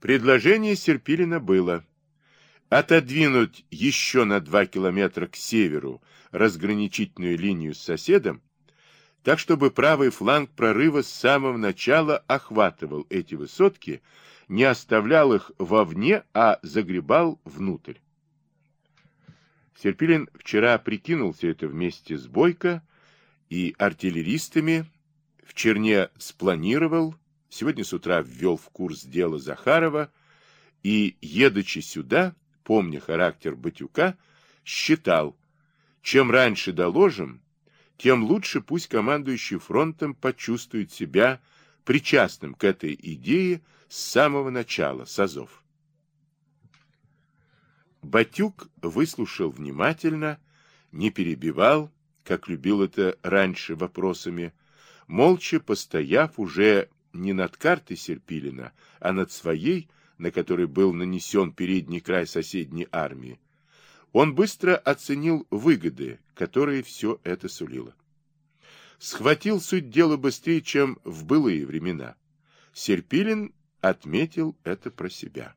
Предложение Серпилина было отодвинуть еще на два километра к северу разграничительную линию с соседом, так чтобы правый фланг прорыва с самого начала охватывал эти высотки, не оставлял их вовне, а загребал внутрь. Серпилин вчера прикинул все это вместе с Бойко и артиллеристами, в Черне спланировал, сегодня с утра ввел в курс дела Захарова и, едучи сюда, помня характер Батюка, считал, чем раньше доложим, тем лучше пусть командующий фронтом почувствует себя причастным к этой идее с самого начала, с азов. Батюк выслушал внимательно, не перебивал, как любил это раньше вопросами, молча постояв уже не над картой Серпилина, а над своей, на которой был нанесен передний край соседней армии, он быстро оценил выгоды, которые все это сулило. Схватил суть дела быстрее, чем в былые времена. Серпилин отметил это про себя.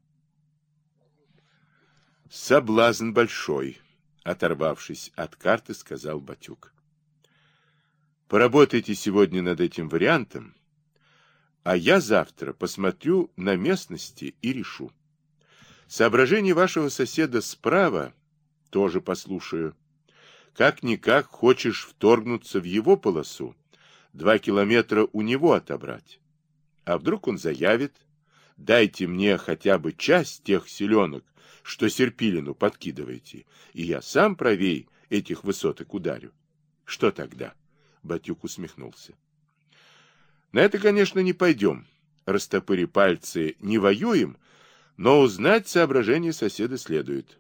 Соблазн большой, оторвавшись от карты, сказал Батюк. Поработайте сегодня над этим вариантом, а я завтра посмотрю на местности и решу. Соображение вашего соседа справа тоже послушаю. Как-никак хочешь вторгнуться в его полосу, два километра у него отобрать. А вдруг он заявит, дайте мне хотя бы часть тех селенок, что Серпилину подкидываете, и я сам правей этих высоток ударю. Что тогда? Батюк усмехнулся. На это, конечно, не пойдем. Растопыри пальцы, не воюем, но узнать соображение соседа следует.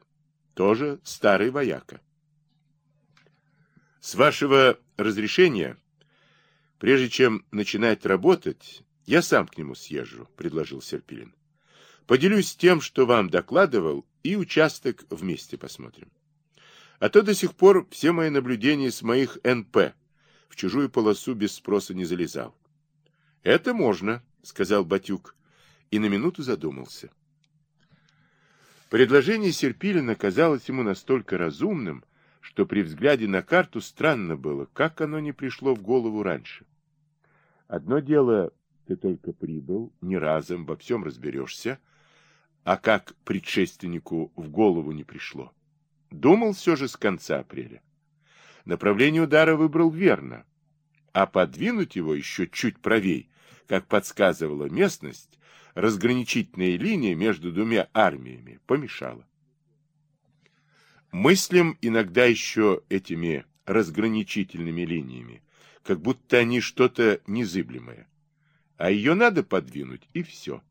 Тоже старый вояка. С вашего разрешения, прежде чем начинать работать, я сам к нему съезжу, предложил Серпилин. Поделюсь тем, что вам докладывал, и участок вместе посмотрим. А то до сих пор все мои наблюдения с моих НП в чужую полосу без спроса не залезал. — Это можно, — сказал Батюк, и на минуту задумался. Предложение Серпилина казалось ему настолько разумным, что при взгляде на карту странно было, как оно не пришло в голову раньше. Одно дело, ты только прибыл, не разом во всем разберешься, а как предшественнику в голову не пришло. Думал все же с конца апреля. Направление удара выбрал верно, а подвинуть его еще чуть правей, как подсказывала местность, разграничительная линия между двумя армиями помешала. Мыслим иногда еще этими разграничительными линиями, как будто они что-то незыблемое. А ее надо подвинуть, и все.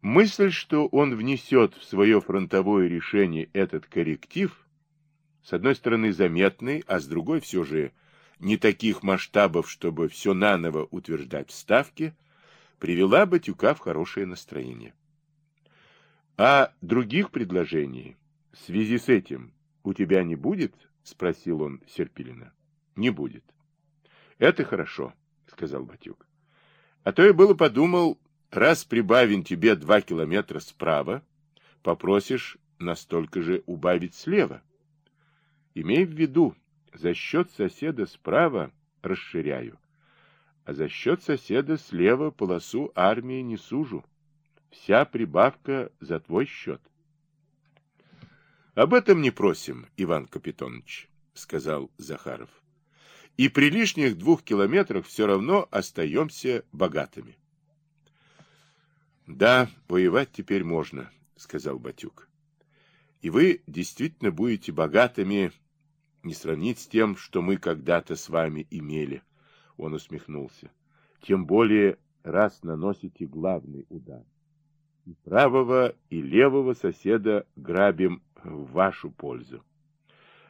Мысль, что он внесет в свое фронтовое решение этот корректив, с одной стороны заметный, а с другой все же не таких масштабов, чтобы все наново утверждать в ставке, привела Батюка в хорошее настроение. А других предложений в связи с этим у тебя не будет? Спросил он Серпилина. Не будет. Это хорошо, сказал Батюк. А то я было подумал, раз прибавим тебе два километра справа, попросишь настолько же убавить слева. Имей в виду, за счет соседа справа расширяю, а за счет соседа слева полосу армии не сужу. Вся прибавка за твой счет. — Об этом не просим, Иван Капитонович, — сказал Захаров. — И при лишних двух километрах все равно остаемся богатыми. — Да, воевать теперь можно, — сказал Батюк. — И вы действительно будете богатыми, не сравнить с тем, что мы когда-то с вами имели. — он усмехнулся. Тем более, раз наносите главный удар. И правого, и левого соседа грабим в вашу пользу.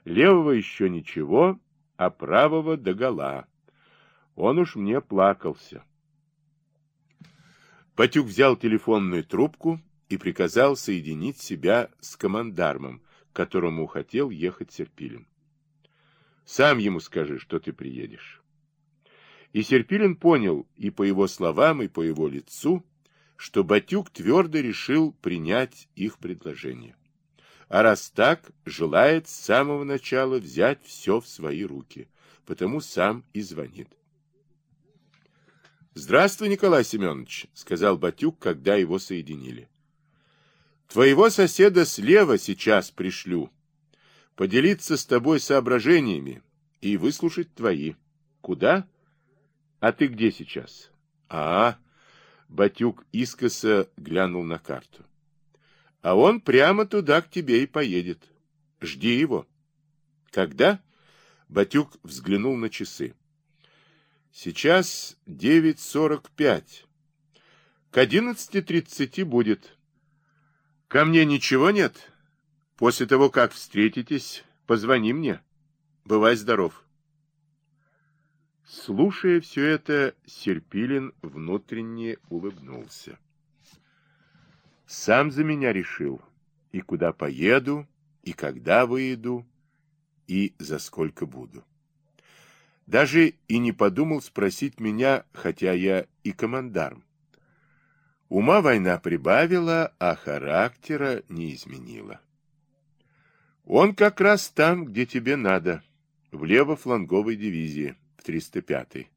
Левого еще ничего, а правого догола. Он уж мне плакался. Патюк взял телефонную трубку и приказал соединить себя с командармом, к которому хотел ехать Серпилин. Сам ему скажи, что ты приедешь. И Серпилин понял и по его словам, и по его лицу, что Батюк твердо решил принять их предложение. А раз так, желает с самого начала взять все в свои руки, потому сам и звонит. «Здравствуй, Николай Семенович», — сказал Батюк, когда его соединили. «Твоего соседа слева сейчас пришлю. Поделиться с тобой соображениями и выслушать твои. Куда? А ты где сейчас?» «А, Батюк искоса глянул на карту. А он прямо туда к тебе и поедет. Жди его. Когда? Батюк взглянул на часы. Сейчас 9.45. К 11.30 будет. Ко мне ничего нет? После того, как встретитесь, позвони мне. Бывай здоров. Слушая все это, Серпилин внутренне улыбнулся. Сам за меня решил, и куда поеду, и когда выеду, и за сколько буду. Даже и не подумал спросить меня, хотя я и командарм. Ума война прибавила, а характера не изменила. Он как раз там, где тебе надо, в лево-фланговой дивизии, в 305-й.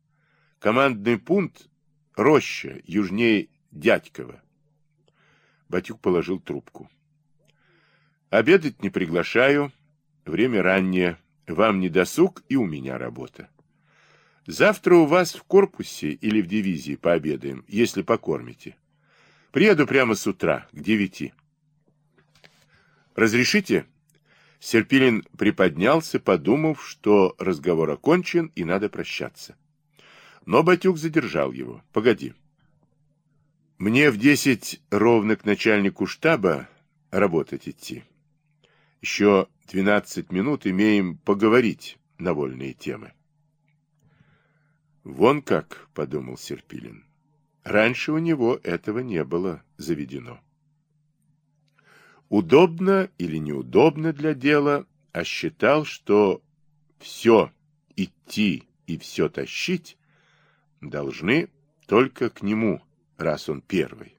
Командный пункт — Роща, южнее Дядькова. Батюк положил трубку. Обедать не приглашаю, время раннее, вам не досуг и у меня работа. Завтра у вас в корпусе или в дивизии пообедаем, если покормите. Приеду прямо с утра, к девяти. Разрешите? Серпилин приподнялся, подумав, что разговор окончен и надо прощаться. Но Батюк задержал его. Погоди. Мне в десять ровно к начальнику штаба работать идти. Еще двенадцать минут имеем поговорить на вольные темы. Вон как, подумал Серпилин. Раньше у него этого не было заведено. Удобно или неудобно для дела, а считал, что все идти и все тащить должны только к нему, раз он первый.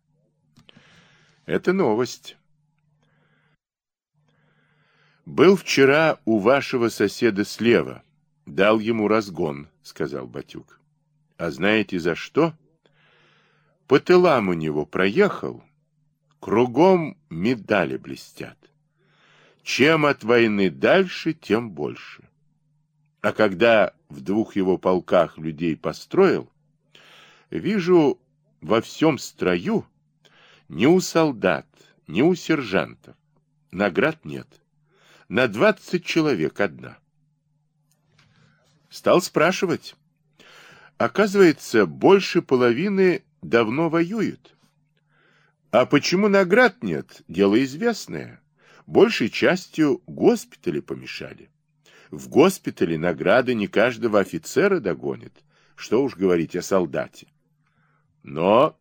Это новость. Был вчера у вашего соседа слева, дал ему разгон, сказал Батюк. А знаете за что? По тылам у него проехал, кругом медали блестят. Чем от войны дальше, тем больше. А когда в двух его полках людей построил, вижу во всем строю ни у солдат, ни у сержантов наград нет. На двадцать человек одна. Стал спрашивать. Оказывается, больше половины давно воюют. А почему наград нет, дело известное. Большей частью госпитали помешали. В госпитале награды не каждого офицера догонит. Что уж говорить о солдате. Но